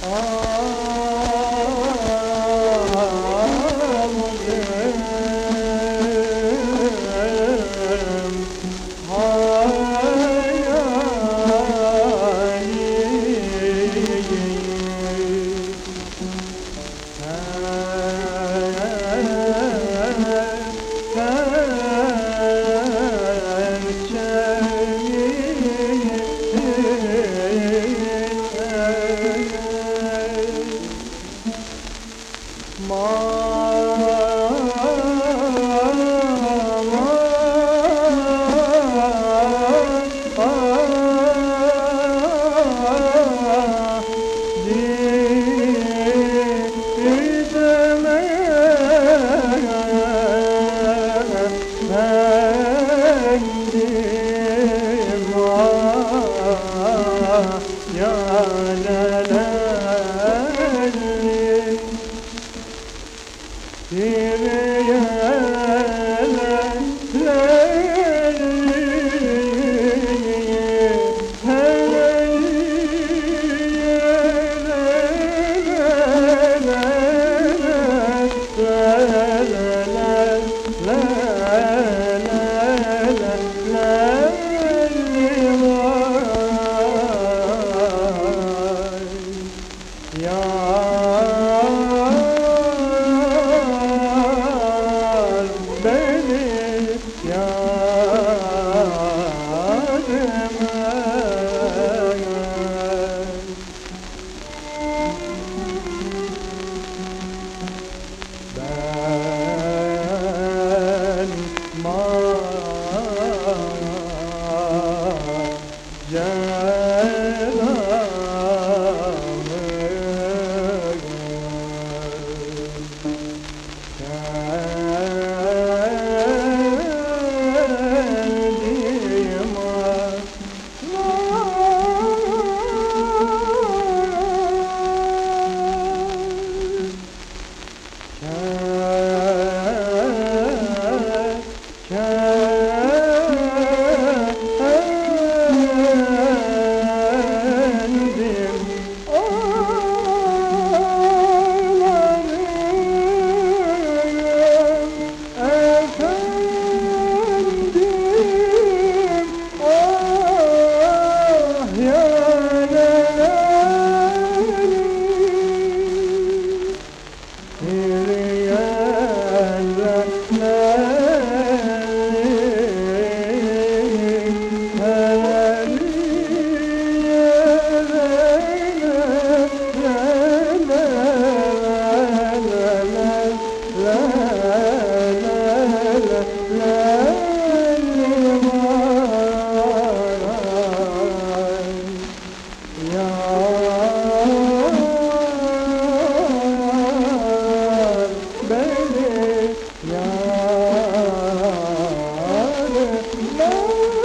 Oh. Ya la Kendim amor.